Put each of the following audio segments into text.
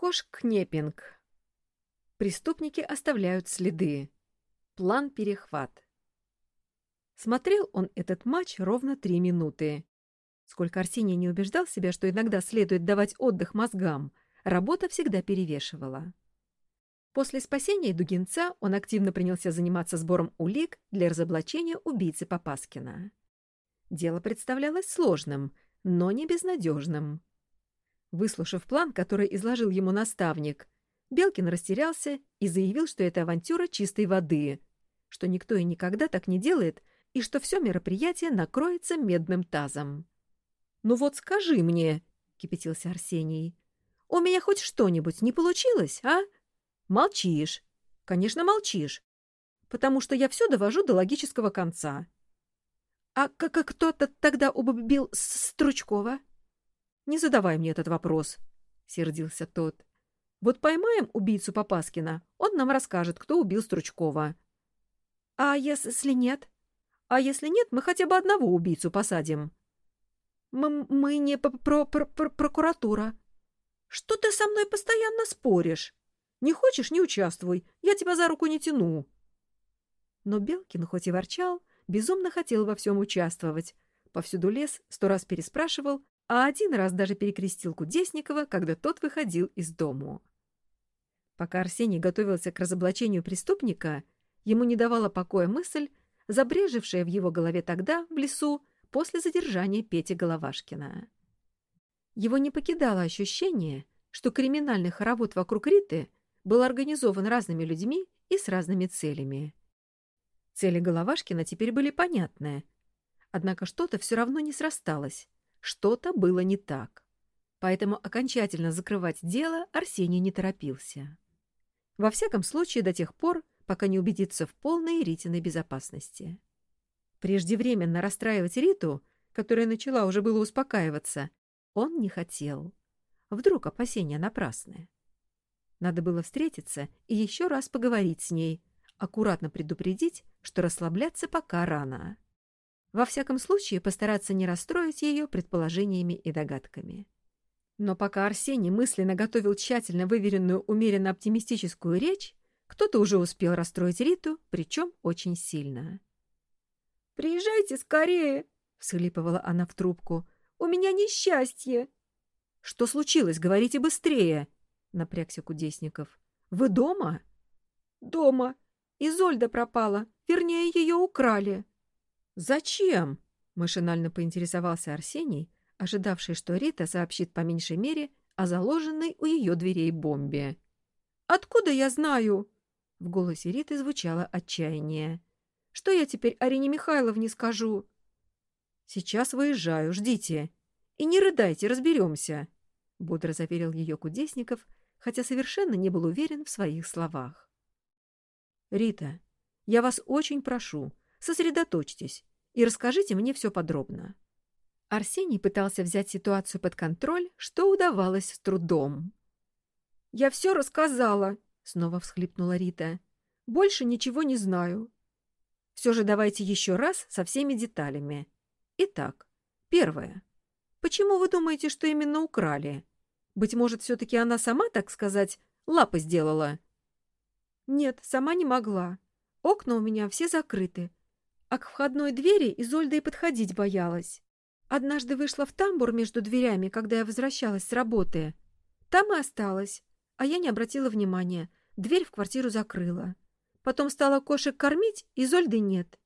Кош-кнепинг. Преступники оставляют следы. План перехват. Смотрел он этот матч ровно три минуты. Сколько Арсений не убеждал себя, что иногда следует давать отдых мозгам, работа всегда перевешивала. После спасения Дугинца он активно принялся заниматься сбором улик для разоблачения убийцы Попаскина. Дело представлялось сложным, но не безнадежным. Выслушав план, который изложил ему наставник, Белкин растерялся и заявил, что это авантюра чистой воды, что никто и никогда так не делает, и что все мероприятие накроется медным тазом. «Ну вот скажи мне», — кипятился Арсений, — «у меня хоть что-нибудь не получилось, а?» «Молчишь. Конечно, молчишь. Потому что я все довожу до логического конца». «А как кто-то тогда убил Стручкова?» «Не задавай мне этот вопрос», — сердился тот. «Вот поймаем убийцу Попаскина, он нам расскажет, кто убил Стручкова». «А если нет?» «А если нет, мы хотя бы одного убийцу посадим». «Мы, не про про про прокуратура». «Что ты со мной постоянно споришь? Не хочешь — не участвуй, я тебя за руку не тяну». Но Белкин, хоть и ворчал, безумно хотел во всем участвовать. Повсюду лес, сто раз переспрашивал, а один раз даже перекрестил Кудесникова, когда тот выходил из дому. Пока Арсений готовился к разоблачению преступника, ему не давала покоя мысль, забрежевшая в его голове тогда, в лесу, после задержания Пети Головашкина. Его не покидало ощущение, что криминальный хоровод вокруг Риты был организован разными людьми и с разными целями. Цели Головашкина теперь были понятны. Однако что-то все равно не срасталось, что-то было не так. Поэтому окончательно закрывать дело Арсений не торопился. Во всяком случае, до тех пор, пока не убедится в полной Ритиной безопасности. Преждевременно расстраивать Риту, которая начала уже было успокаиваться, он не хотел. Вдруг опасения напрасны. Надо было встретиться и еще раз поговорить с ней, аккуратно предупредить, что расслабляться пока рано. Во всяком случае, постараться не расстроить ее предположениями и догадками. Но пока Арсений мысленно готовил тщательно выверенную умеренно оптимистическую речь, кто-то уже успел расстроить Риту, причем очень сильно. «Приезжайте скорее!» — всхлипывала она в трубку. «У меня несчастье!» «Что случилось? Говорите быстрее!» — напрягся Кудесников. «Вы дома?» «Дома. Изольда пропала. Вернее, ее украли. «Зачем?» — машинально поинтересовался Арсений, ожидавший, что Рита сообщит по меньшей мере о заложенной у ее дверей бомбе. «Откуда я знаю?» — в голосе Риты звучало отчаяние. «Что я теперь Арине Михайловне скажу?» «Сейчас выезжаю, ждите. И не рыдайте, разберемся», — бодро заверил ее Кудесников, хотя совершенно не был уверен в своих словах. «Рита, я вас очень прошу, сосредоточьтесь и расскажите мне все подробно». Арсений пытался взять ситуацию под контроль, что удавалось с трудом. «Я все рассказала», — снова всхлипнула Рита. «Больше ничего не знаю». «Все же давайте еще раз со всеми деталями. Итак, первое. Почему вы думаете, что именно украли? Быть может, все-таки она сама, так сказать, лапы сделала?» «Нет, сама не могла. Окна у меня все закрыты. А к входной двери Изольда и подходить боялась. Однажды вышла в тамбур между дверями, когда я возвращалась с работы. Там и осталась. А я не обратила внимания. Дверь в квартиру закрыла. Потом стала кошек кормить, Изольды нет.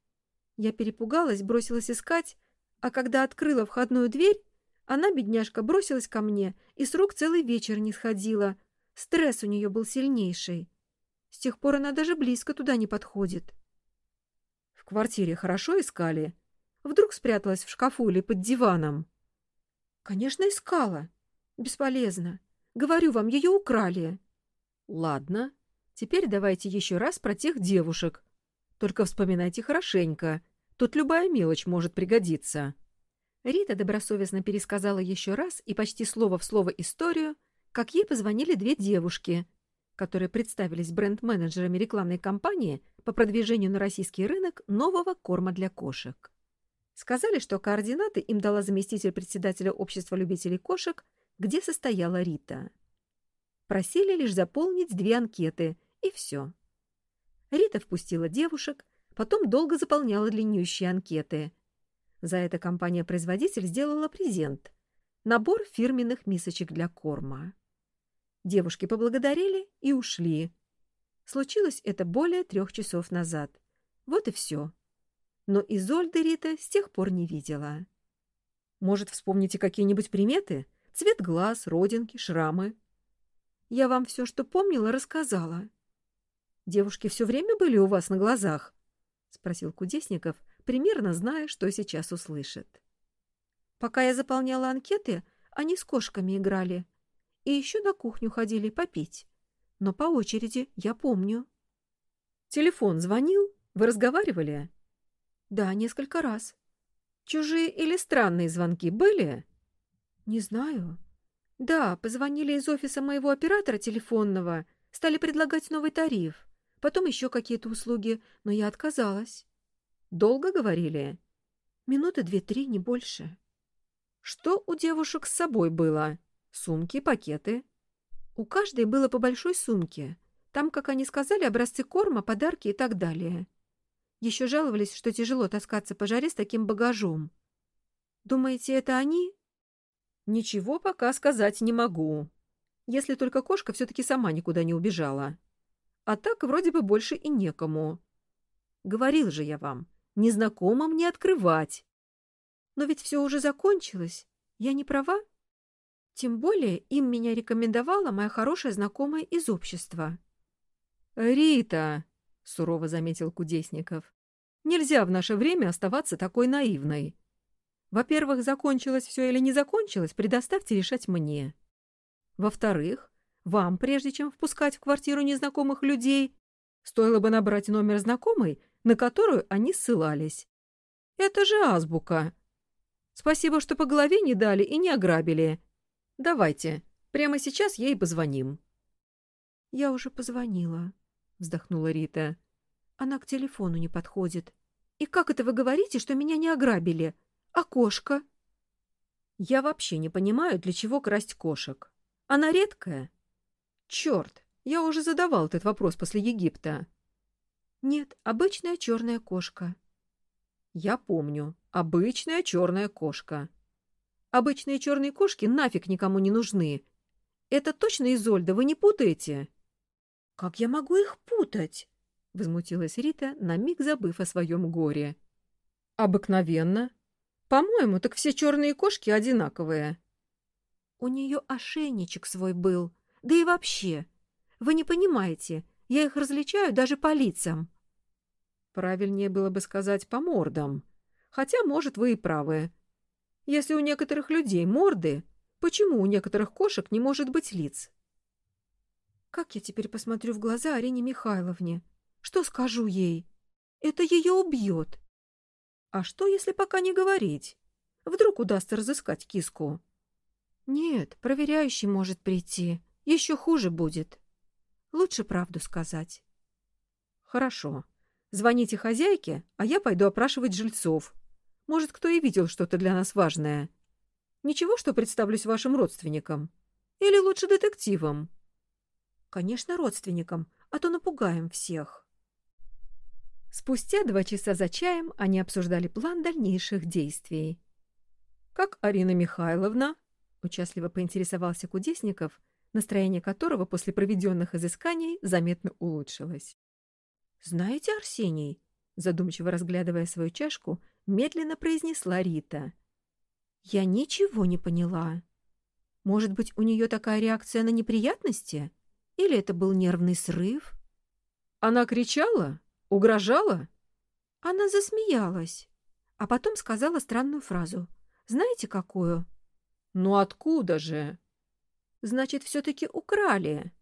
Я перепугалась, бросилась искать, а когда открыла входную дверь, она, бедняжка, бросилась ко мне и с рук целый вечер не сходила. Стресс у нее был сильнейший. С тех пор она даже близко туда не подходит. В квартире хорошо искали? Вдруг спряталась в шкафу или под диваном? Конечно, искала. Бесполезно. Говорю вам, ее украли. Ладно. Теперь давайте еще раз про тех девушек. Только вспоминайте хорошенько. Тут любая мелочь может пригодиться. Рита добросовестно пересказала еще раз и почти слово в слово историю, как ей позвонили две девушки, которые представились бренд-менеджерами рекламной кампании по продвижению на российский рынок нового корма для кошек. Сказали, что координаты им дала заместитель председателя общества любителей кошек, где состояла Рита. Просили лишь заполнить две анкеты, и все. Рита впустила девушек, потом долго заполняла длиннющие анкеты. За это компания-производитель сделала презент — набор фирменных мисочек для корма. Девушки поблагодарили и ушли. Случилось это более трех часов назад. Вот и все. Но Изольды Рита с тех пор не видела. Может, вспомните какие-нибудь приметы? Цвет глаз, родинки, шрамы? Я вам все, что помнила, рассказала. Девушки все время были у вас на глазах? — спросил Кудесников, примерно зная, что сейчас услышит. Пока я заполняла анкеты, они с кошками играли. И еще на кухню ходили попить. Но по очереди, я помню. Телефон звонил? Вы разговаривали? Да, несколько раз. Чужие или странные звонки были? Не знаю. Да, позвонили из офиса моего оператора телефонного, стали предлагать новый тариф, потом еще какие-то услуги, но я отказалась. Долго говорили? Минуты две-три, не больше. Что у девушек с собой было? Сумки, пакеты? У каждой было по большой сумке. Там, как они сказали, образцы корма, подарки и так далее. Еще жаловались, что тяжело таскаться по жаре с таким багажом. Думаете, это они? Ничего пока сказать не могу. Если только кошка все-таки сама никуда не убежала. А так вроде бы больше и некому. Говорил же я вам, незнакомым не открывать. Но ведь все уже закончилось. Я не права? Тем более им меня рекомендовала моя хорошая знакомая из общества. «Рита!» — сурово заметил Кудесников. «Нельзя в наше время оставаться такой наивной. Во-первых, закончилось все или не закончилось, предоставьте решать мне. Во-вторых, вам, прежде чем впускать в квартиру незнакомых людей, стоило бы набрать номер знакомой, на которую они ссылались. Это же азбука. Спасибо, что по голове не дали и не ограбили. Давайте, прямо сейчас ей позвоним. Я уже позвонила вздохнула Рита. Она к телефону не подходит. И как это вы говорите, что меня не ограбили? А кошка? Я вообще не понимаю, для чего красть кошек. Она редкая? Черт, я уже задавал этот вопрос после Египта. Нет, обычная черная кошка. Я помню. Обычная черная кошка. Обычные черные кошки нафиг никому не нужны. Это точно Изольда, вы не путаете? — «Как я могу их путать?» — возмутилась Рита, на миг забыв о своем горе. «Обыкновенно. По-моему, так все черные кошки одинаковые». «У нее ошейничек свой был. Да и вообще. Вы не понимаете, я их различаю даже по лицам». «Правильнее было бы сказать по мордам. Хотя, может, вы и правы. Если у некоторых людей морды, почему у некоторых кошек не может быть лиц?» Как я теперь посмотрю в глаза Арине Михайловне? Что скажу ей? Это ее убьет. А что, если пока не говорить? Вдруг удастся разыскать киску? Нет, проверяющий может прийти. Еще хуже будет. Лучше правду сказать. Хорошо. Звоните хозяйке, а я пойду опрашивать жильцов. Может, кто и видел что-то для нас важное. Ничего, что представлюсь вашим родственником? Или лучше детективом? Конечно, родственникам, а то напугаем всех. Спустя два часа за чаем они обсуждали план дальнейших действий. «Как Арина Михайловна?» — участливо поинтересовался Кудесников, настроение которого после проведенных изысканий заметно улучшилось. «Знаете, Арсений?» — задумчиво разглядывая свою чашку, медленно произнесла Рита. «Я ничего не поняла. Может быть, у нее такая реакция на неприятности?» Или это был нервный срыв? Она кричала? Угрожала? Она засмеялась, а потом сказала странную фразу. Знаете, какую? Ну откуда же? Значит, все-таки украли.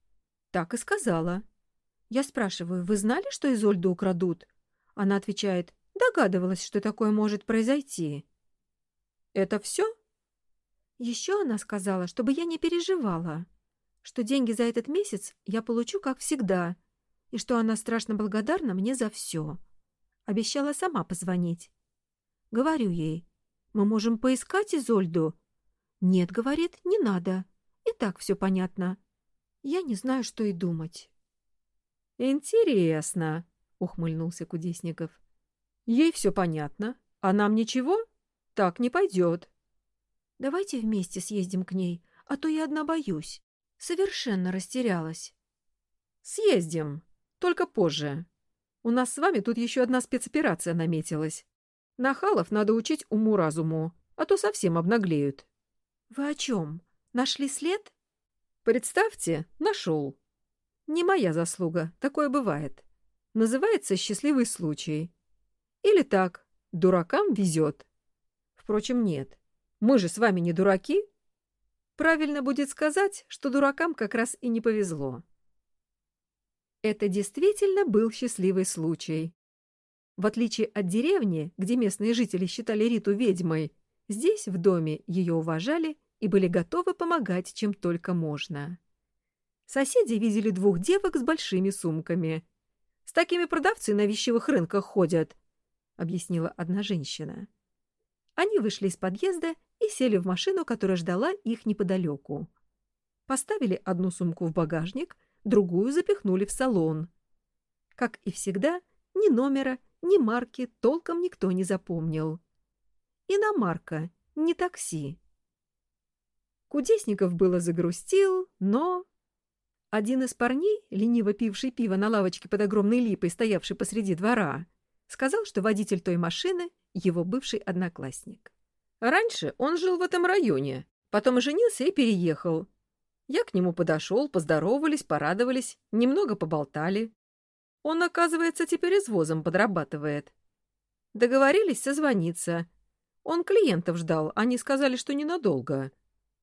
Так и сказала. Я спрашиваю, вы знали, что Изольду украдут? Она отвечает, догадывалась, что такое может произойти. Это все? Еще она сказала, чтобы я не переживала что деньги за этот месяц я получу, как всегда, и что она страшно благодарна мне за все. Обещала сама позвонить. Говорю ей, мы можем поискать Изольду. Нет, говорит, не надо. И так все понятно. Я не знаю, что и думать. Интересно, ухмыльнулся Кудесников. Ей все понятно, а нам ничего? Так не пойдет. Давайте вместе съездим к ней, а то я одна боюсь. Совершенно растерялась. Съездим, только позже. У нас с вами тут еще одна спецоперация наметилась. Нахалов надо учить уму-разуму, а то совсем обнаглеют. — Вы о чем? Нашли след? — Представьте, нашел. Не моя заслуга, такое бывает. Называется «счастливый случай». Или так, дуракам везет. Впрочем, нет. Мы же с вами не дураки. Правильно будет сказать, что дуракам как раз и не повезло. Это действительно был счастливый случай. В отличие от деревни, где местные жители считали Риту ведьмой, здесь, в доме, ее уважали и были готовы помогать, чем только можно. Соседи видели двух девок с большими сумками. «С такими продавцы на вещевых рынках ходят», — объяснила одна женщина. Они вышли из подъезда и сели в машину, которая ждала их неподалеку. Поставили одну сумку в багажник, другую запихнули в салон. Как и всегда, ни номера, ни марки толком никто не запомнил. Иномарка, не такси. Кудесников было загрустил, но... Один из парней, лениво пивший пиво на лавочке под огромной липой, стоявший посреди двора, сказал, что водитель той машины — его бывший одноклассник. Раньше он жил в этом районе, потом женился и переехал. Я к нему подошел, поздоровались, порадовались, немного поболтали. Он, оказывается, теперь извозом подрабатывает. Договорились созвониться. Он клиентов ждал, они сказали, что ненадолго.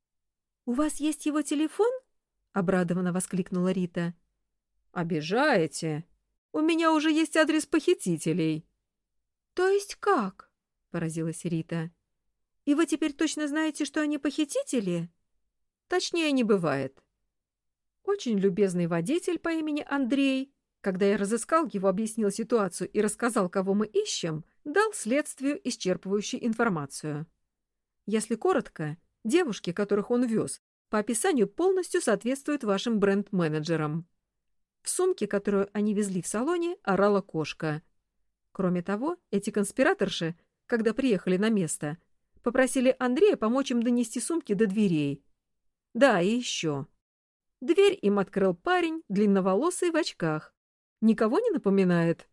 — У вас есть его телефон? — обрадованно воскликнула Рита. — Обижаете. У меня уже есть адрес похитителей. — То есть как? — поразилась Рита. — И вы теперь точно знаете, что они похитители? — Точнее не бывает. Очень любезный водитель по имени Андрей когда я разыскал его, объяснил ситуацию и рассказал, кого мы ищем, дал следствию исчерпывающую информацию. Если коротко, девушки, которых он вез, по описанию полностью соответствуют вашим бренд-менеджерам. В сумке, которую они везли в салоне, орала кошка. Кроме того, эти конспираторши, когда приехали на место, попросили Андрея помочь им донести сумки до дверей. Да, и еще. Дверь им открыл парень, длинноволосый в очках. Никого не напоминает?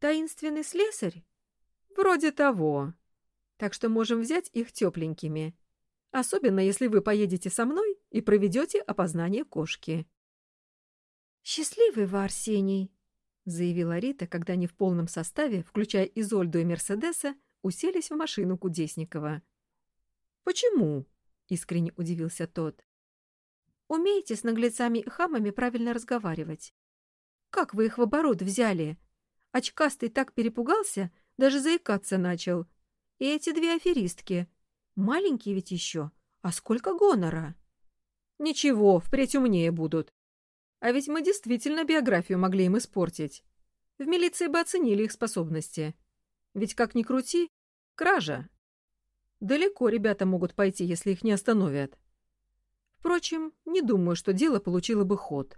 Таинственный слесарь? Вроде того. Так что можем взять их тепленькими. Особенно, если вы поедете со мной и проведете опознание кошки. «Счастливый вы, Арсений!» — заявила Рита, когда они в полном составе, включая Изольду и Мерседеса, уселись в машину Кудесникова. «Почему?» — искренне удивился тот. «Умеете с наглецами и хамами правильно разговаривать. Как вы их в оборот взяли? Очкастый так перепугался, даже заикаться начал. И эти две аферистки. Маленькие ведь еще. А сколько гонора? Ничего, впредь умнее будут. А ведь мы действительно биографию могли им испортить. В милиции бы оценили их способности. Ведь как ни крути, кража. Далеко ребята могут пойти, если их не остановят. Впрочем, не думаю, что дело получило бы ход.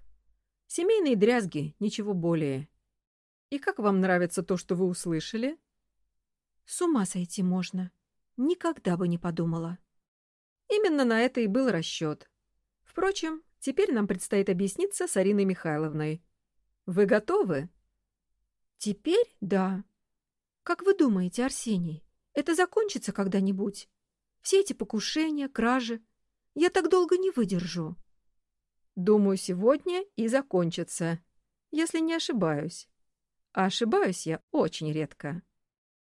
Семейные дрязги, ничего более. И как вам нравится то, что вы услышали? С ума сойти можно. Никогда бы не подумала. Именно на это и был расчет. Впрочем, теперь нам предстоит объясниться с Ариной Михайловной. Вы готовы? Теперь да. Как вы думаете, Арсений, это закончится когда-нибудь? Все эти покушения, кражи. Я так долго не выдержу. Думаю, сегодня и закончится, если не ошибаюсь. А ошибаюсь я очень редко.